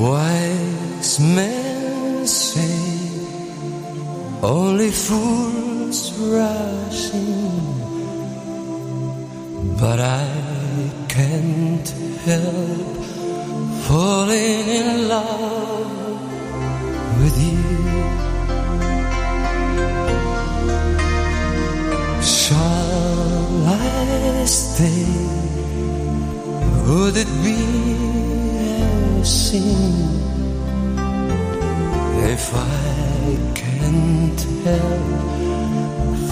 Wise men say only fools rush in, but I can't help falling in love with you. Shall I stay? Would it be sin if I can't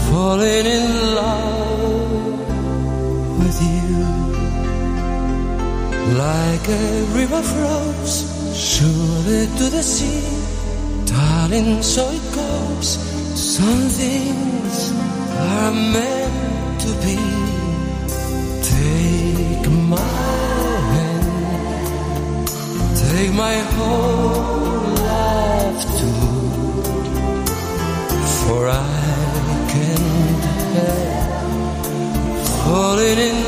falling in love with you? Like a river flows surely to the sea, darling, so it goes. Some things are meant to be. Whole life too, for I can't help falling in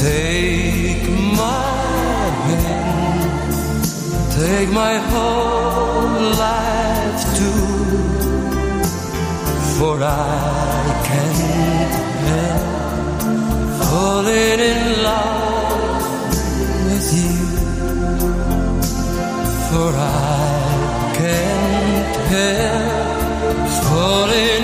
Take my hand, take my whole life too, for I can't help falling in love with you, for I can't help falling.